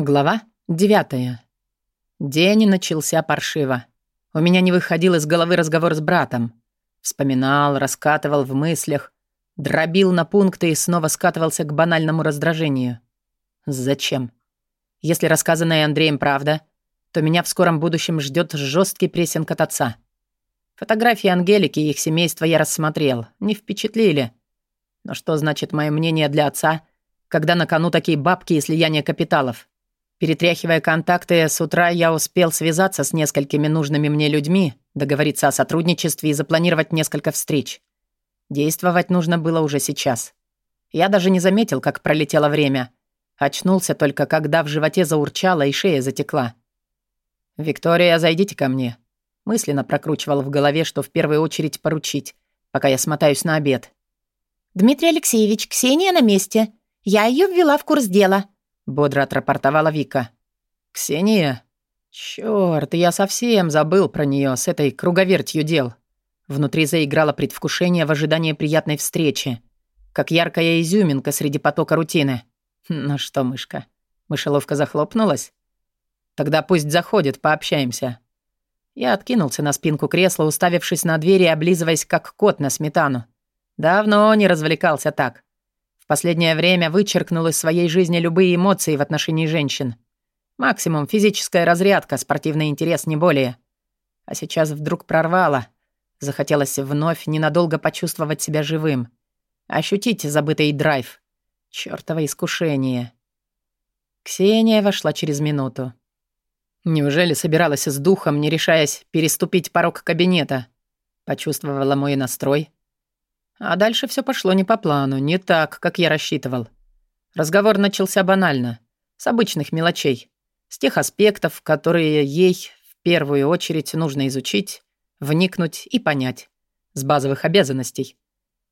Глава девятая. День начался паршиво. У меня не выходил из головы разговор с братом. Вспоминал, раскатывал в мыслях, дробил на пункты и снова скатывался к банальному раздражению. Зачем? Если рассказанная Андреем правда, то меня в скором будущем ждет жесткий прессинг от отца. Фотографии Ангелики и их семейства я рассмотрел, не впечатлили. Но что значит мое мнение для отца, когда на кону такие бабки и слияние капиталов? Перетряхивая контакты, с утра я успел связаться с несколькими нужными мне людьми, договориться о сотрудничестве и запланировать несколько встреч. Действовать нужно было уже сейчас. Я даже не заметил, как пролетело время. Очнулся только, когда в животе заурчало и шея затекла. «Виктория, зайдите ко мне». Мысленно прокручивал в голове, что в первую очередь поручить, пока я смотаюсь на обед. «Дмитрий Алексеевич, Ксения на месте. Я ее ввела в курс дела», бодро отрапортовала Вика. «Ксения? Чёрт, я совсем забыл про неё с этой круговертью дел». Внутри заиграло предвкушение в ожидании приятной встречи, как яркая изюминка среди потока рутины. Ну что, мышка, мышеловка захлопнулась? Тогда пусть заходит, пообщаемся. Я откинулся на спинку кресла, уставившись на дверь и облизываясь, как кот на сметану. Давно не развлекался так последнее время вычеркнул из своей жизни любые эмоции в отношении женщин. Максимум физическая разрядка, спортивный интерес, не более. А сейчас вдруг прорвало. Захотелось вновь ненадолго почувствовать себя живым. Ощутить забытый драйв. Чёртово искушение. Ксения вошла через минуту. Неужели собиралась с духом, не решаясь переступить порог кабинета? Почувствовала мой настрой, а дальше все пошло не по плану, не так, как я рассчитывал. Разговор начался банально, с обычных мелочей, с тех аспектов, которые ей в первую очередь нужно изучить, вникнуть и понять, с базовых обязанностей.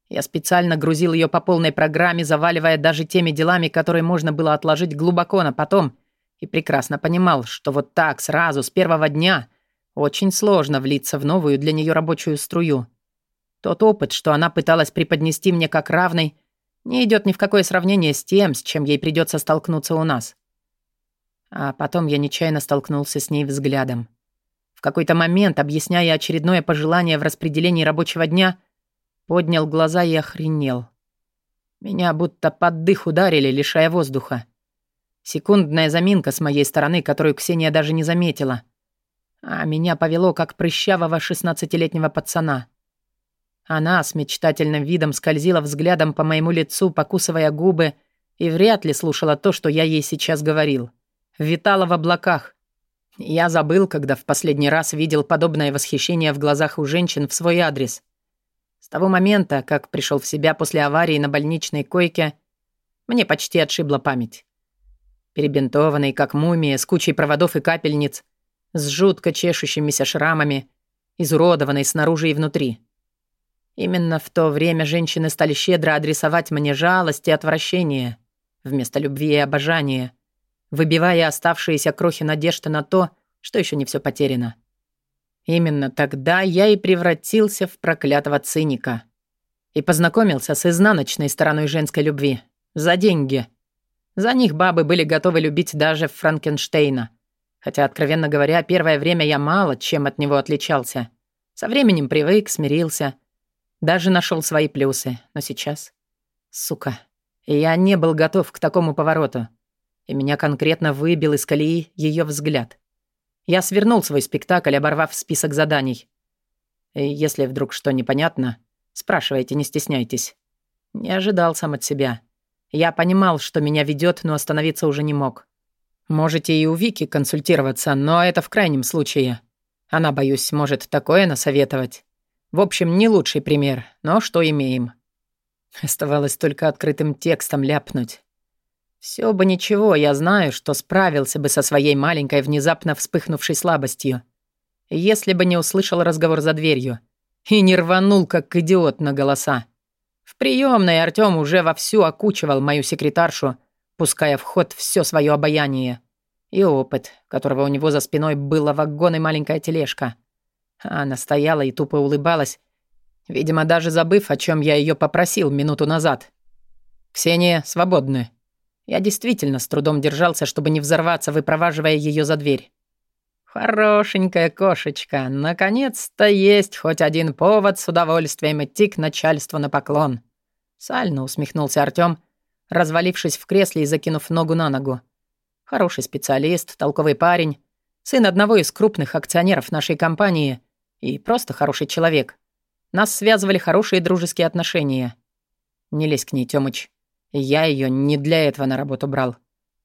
Я специально грузил ее по полной программе, заваливая даже теми делами, которые можно было отложить глубоко на потом, и прекрасно понимал, что вот так сразу, с первого дня, очень сложно влиться в новую для нее рабочую струю. Тот опыт, что она пыталась преподнести мне как равный, не идет ни в какое сравнение с тем, с чем ей придется столкнуться у нас. А потом я нечаянно столкнулся с ней взглядом. В какой-то момент, объясняя очередное пожелание в распределении рабочего дня, поднял глаза и охренел. Меня будто под дых ударили, лишая воздуха. Секундная заминка с моей стороны, которую Ксения даже не заметила. А меня повело, как прыщавого шестнадцатилетнего пацана. Она с мечтательным видом скользила взглядом по моему лицу, покусывая губы, и вряд ли слушала то, что я ей сейчас говорил. Витала в облаках. Я забыл, когда в последний раз видел подобное восхищение в глазах у женщин в свой адрес. С того момента, как пришел в себя после аварии на больничной койке, мне почти отшибла память. Перебинтованный, как мумия, с кучей проводов и капельниц, с жутко чешущимися шрамами, изуродованный снаружи и внутри. Именно в то время женщины стали щедро адресовать мне жалость и отвращение вместо любви и обожания, выбивая оставшиеся крохи надежды на то, что еще не все потеряно. Именно тогда я и превратился в проклятого циника. И познакомился с изнаночной стороной женской любви. За деньги. За них бабы были готовы любить даже Франкенштейна. Хотя, откровенно говоря, первое время я мало чем от него отличался. Со временем привык, смирился — даже нашел свои плюсы. Но сейчас... Сука. Я не был готов к такому повороту. И меня конкретно выбил из колеи ее взгляд. Я свернул свой спектакль, оборвав список заданий. И если вдруг что непонятно, спрашивайте, не стесняйтесь. Не ожидал сам от себя. Я понимал, что меня ведет, но остановиться уже не мог. Можете и у Вики консультироваться, но это в крайнем случае. Она, боюсь, может такое насоветовать. В общем, не лучший пример, но что имеем. Оставалось только открытым текстом ляпнуть. Все бы ничего, я знаю, что справился бы со своей маленькой внезапно вспыхнувшей слабостью. Если бы не услышал разговор за дверью и не рванул, как идиот, на голоса. В приемной Артём уже вовсю окучивал мою секретаршу, пуская в ход все свое обаяние. И опыт, которого у него за спиной было вагон и маленькая тележка — она стояла и тупо улыбалась, видимо, даже забыв, о чем я ее попросил минуту назад. «Ксения, свободны». Я действительно с трудом держался, чтобы не взорваться, выпроваживая ее за дверь. «Хорошенькая кошечка, наконец-то есть хоть один повод с удовольствием идти к начальству на поклон». Сально усмехнулся Артём, развалившись в кресле и закинув ногу на ногу. Хороший специалист, толковый парень, сын одного из крупных акционеров нашей компании и просто хороший человек. Нас связывали хорошие дружеские отношения. Не лезь к ней, Тёмыч. Я её не для этого на работу брал.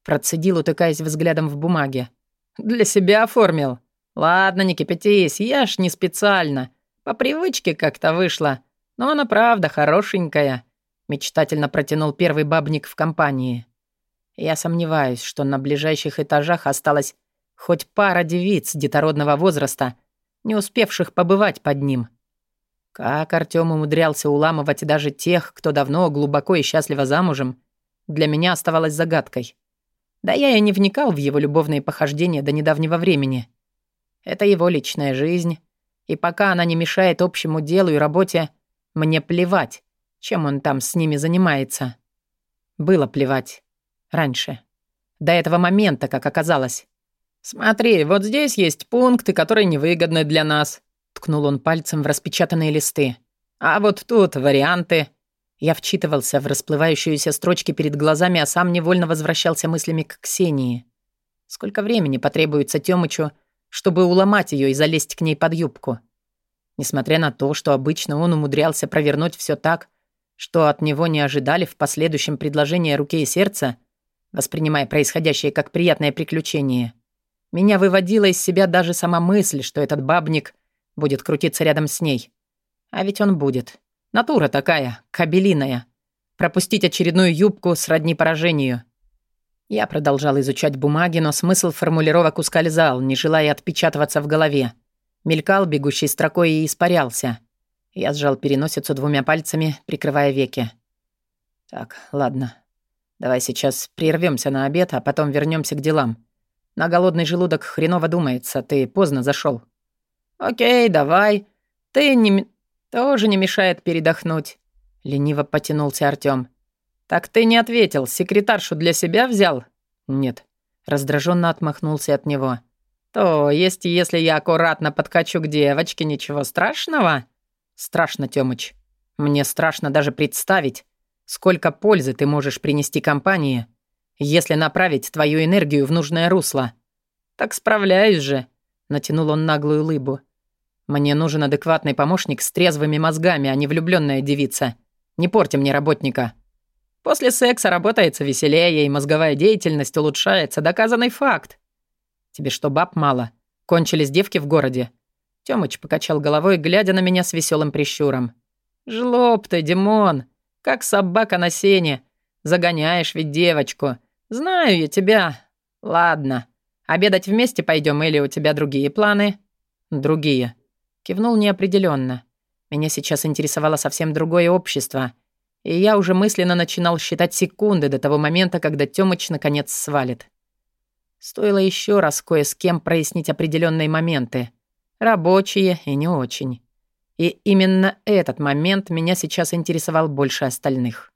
Процедил, утыкаясь взглядом в бумаге. Для себя оформил. Ладно, не кипятись, я ж не специально. По привычке как-то вышло. Но она правда хорошенькая. Мечтательно протянул первый бабник в компании. Я сомневаюсь, что на ближайших этажах осталось хоть пара девиц детородного возраста, не успевших побывать под ним. Как Артём умудрялся уламывать даже тех, кто давно глубоко и счастливо замужем, для меня оставалось загадкой. Да я и не вникал в его любовные похождения до недавнего времени. Это его личная жизнь, и пока она не мешает общему делу и работе, мне плевать, чем он там с ними занимается. Было плевать. Раньше. До этого момента, как оказалось. «Смотри, вот здесь есть пункты, которые невыгодны для нас», ткнул он пальцем в распечатанные листы. «А вот тут варианты. Я вчитывался в расплывающиеся строчки перед глазами, а сам невольно возвращался мыслями к Ксении. Сколько времени потребуется Тёмычу, чтобы уломать её и залезть к ней под юбку? Несмотря на то, что обычно он умудрялся провернуть всё так, что от него не ожидали в последующем предложении руки и сердца, воспринимая происходящее как приятное приключение, меня выводила из себя даже сама мысль, что этот бабник будет крутиться рядом с ней. А ведь он будет. Натура такая, кабелиная. Пропустить очередную юбку сродни поражению. Я продолжал изучать бумаги, но смысл формулировок ускользал, не желая отпечатываться в голове. Мелькал бегущей строкой и испарялся. Я сжал переносицу двумя пальцами, прикрывая веки. «Так, ладно. Давай сейчас прервемся на обед, а потом вернемся к делам. На голодный желудок хреново думается, ты поздно зашел. «Окей, давай. Ты не тоже не мешает передохнуть», — лениво потянулся Артём. «Так ты не ответил, секретаршу для себя взял?» «Нет», — раздраженно отмахнулся от него. «То есть, если я аккуратно подкачу к девочке, ничего страшного?» «Страшно, Тёмыч. Мне страшно даже представить, сколько пользы ты можешь принести компании, если направить твою энергию в нужное русло». «Так справляюсь же», — натянул он наглую лыбу. Мне нужен адекватный помощник с трезвыми мозгами, а не влюбленная девица. Не порти мне работника. После секса работается веселее, и мозговая деятельность улучшается. Доказанный факт. Тебе что, баб мало? Кончились девки в городе? Тёмыч покачал головой, глядя на меня с веселым прищуром. «Жлоб ты, Димон! Как собака на сене! Загоняешь ведь девочку! Знаю я тебя! Ладно, обедать вместе пойдем или у тебя другие планы?» «Другие», Кивнул неопределенно. Меня сейчас интересовало совсем другое общество, и я уже мысленно начинал считать секунды до того момента, когда Тёмыч наконец свалит. Стоило еще раз кое с кем прояснить определенные моменты. Рабочие и не очень. И именно этот момент меня сейчас интересовал больше остальных.